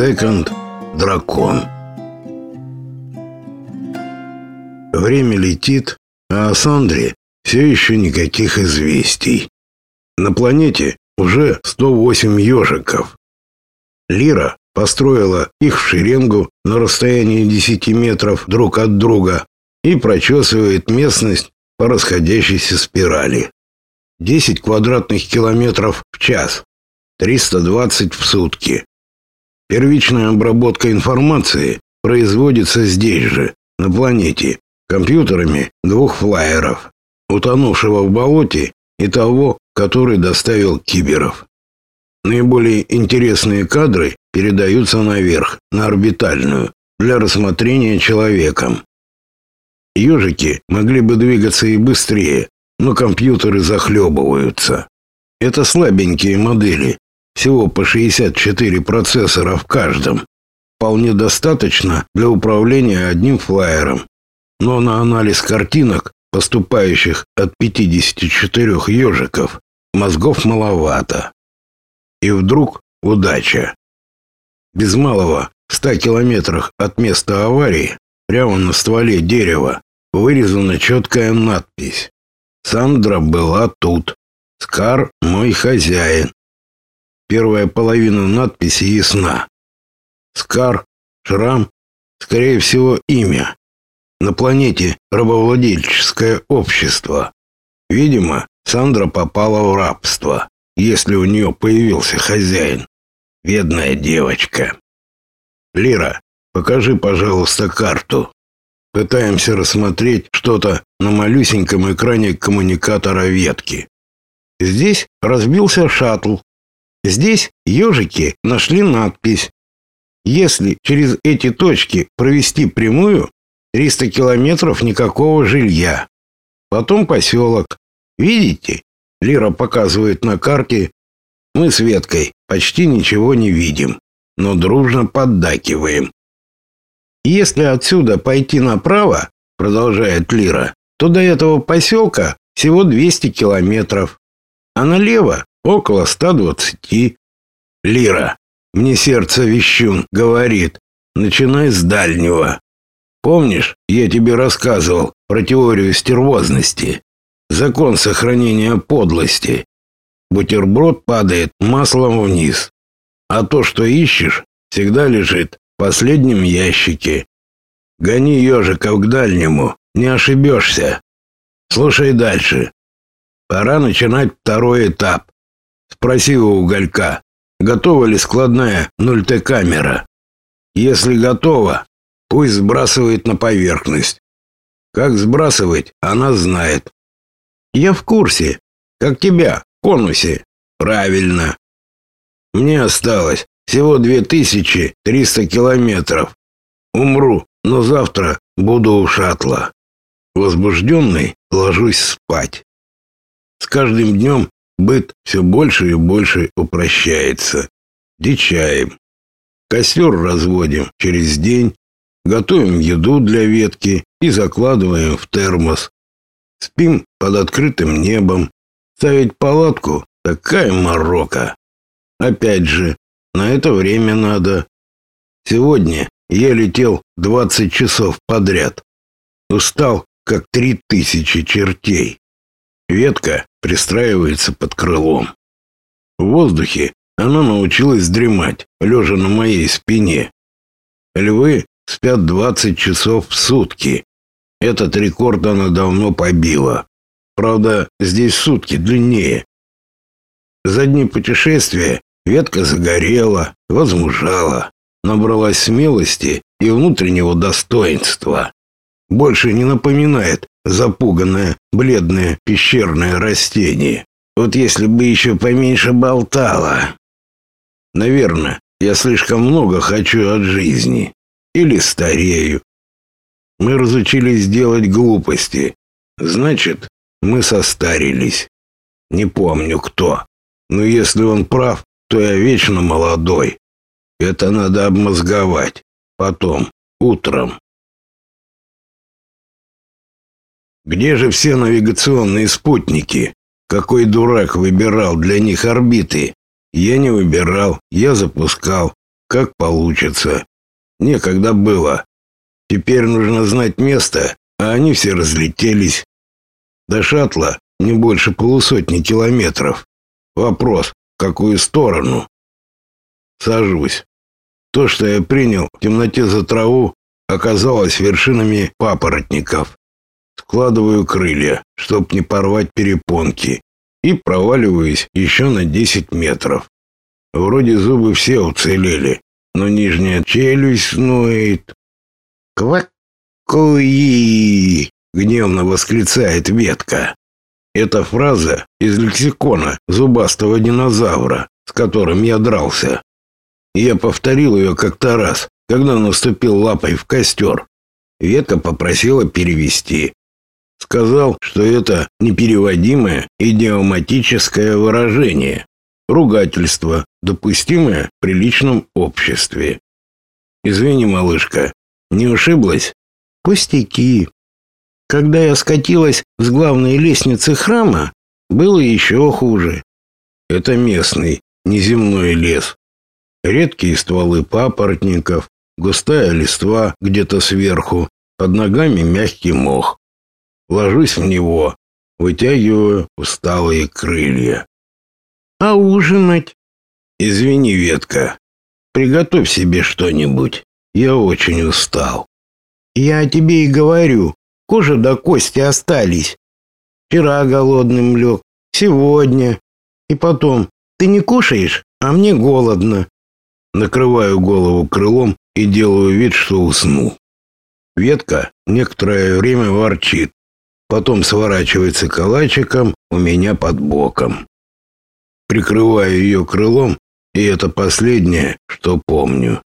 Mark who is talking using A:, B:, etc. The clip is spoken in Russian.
A: Секонд Дракон. Время летит, а о Сандре все еще никаких известий. На планете уже 108 ежиков. Лира построила их в шеренгу на расстоянии 10 метров друг от друга и прочесывает местность по расходящейся спирали. 10 квадратных километров в час, 320 в сутки. Первичная обработка информации производится здесь же, на планете, компьютерами двух флайеров, утонувшего в болоте и того, который доставил киберов. Наиболее интересные кадры передаются наверх, на орбитальную, для рассмотрения человеком. Ежики могли бы двигаться и быстрее, но компьютеры захлебываются. Это слабенькие модели, всего по 64 процессора в каждом. Вполне достаточно для управления одним флайером. Но на анализ картинок, поступающих от 54 ежиков, мозгов маловато. И вдруг удача. Без малого в 100 километрах от места аварии, прямо на стволе дерева, вырезана четкая надпись. Сандра была тут. Скар мой хозяин. Первая половина надписи ясна. Скар, шрам, скорее всего, имя. На планете рабовладельческое общество. Видимо, Сандра попала в рабство, если у нее появился хозяин. Бедная девочка. Лира, покажи, пожалуйста, карту. Пытаемся рассмотреть что-то на малюсеньком экране коммуникатора ветки. Здесь разбился шаттл. Здесь ежики нашли надпись. Если через эти точки провести прямую, 300 километров никакого жилья. Потом поселок. Видите? Лира показывает на карте. Мы с Веткой почти ничего не видим, но дружно поддакиваем. Если отсюда пойти направо, продолжает Лира, то до этого поселка всего 200 километров, а налево около 120. Лира, мне сердце вещун говорит, начинай с дальнего. Помнишь, я тебе рассказывал про теорию стервозности, закон сохранения подлости. Бутерброд падает маслом вниз, а то, что ищешь, всегда лежит последнем ящике. Гони ежиков к дальнему, не ошибешься. Слушай дальше. Пора начинать второй этап. Спроси у уголька, готова ли складная 0Т-камера. Если готова, пусть сбрасывает на поверхность. Как сбрасывать, она знает. Я в курсе. Как тебя, конусе. Правильно. Мне осталось всего 2300 километров. Умру, но завтра буду у шаттла. Возбужденный ложусь спать. С каждым днем быт все больше и больше упрощается. Дичаем. Костер разводим через день, готовим еду для ветки и закладываем в термос. Спим под открытым небом. Ставить палатку – такая морока. Опять же, на это время надо. Сегодня я летел 20 часов подряд. Устал, как три тысячи чертей. Ветка пристраивается под крылом. В воздухе она научилась дремать, лежа на моей спине. Львы спят 20 часов в сутки. Этот рекорд она давно побила. Правда, здесь сутки длиннее. За дни путешествия Ветка загорела, возмужала, набралась смелости и внутреннего достоинства. Больше не напоминает запуганное, бледное пещерное растение. Вот если бы еще поменьше болтала. Наверное, я слишком много хочу от жизни. Или старею. Мы разучились делать глупости. Значит, мы состарились. Не помню кто. Но если он прав, то я вечно молодой. Это надо обмозговать. Потом, утром. Где же все навигационные спутники? Какой дурак выбирал для них орбиты? Я не выбирал, я запускал. как получится. Некогда было. Теперь нужно знать место, а они все разлетелись. До шаттла не больше полусотни километров. Вопрос, в какую сторону? Сажусь. То, что я принял в темноте за траву, оказалось вершинами папоротников. Складываю крылья, чтоб не порвать перепонки, и проваливаюсь еще на 10 метров. Вроде зубы все уцелели, но нижняя челюсть ноет. «Квак-куи!» — гневно восклицает ветка. Эта фраза из лексикона зубастого динозавра, с которым я дрался. Я повторил ее как-то раз, когда наступил лапой в костер. Ветка попросила перевести. Сказал, что это непереводимое идиоматическое выражение, ругательство, допустимое в приличном обществе. Извини, малышка, не ушиблась? Пустяки. Когда я скатилась с главной лестницы храма, было еще хуже. Это местный, неземной лес. Редкие стволы папоротников, густая листва где-то сверху, под ногами мягкий мох. Ложусь в него, вытягиваю усталые крылья. А ужинать? Извини, ветка. Приготовь себе что-нибудь. Я очень устал. Я тебе и говорю, кожа до кости остались. Вчера голодным лег, сегодня. И потом, ты не кушаешь, а мне голодно накрываю голову крылом и делаю вид, что усну. Ветка некоторое время ворчит, потом сворачивается калачиком у меня под боком. Прикрываю ее крылом, и это последнее, что помню.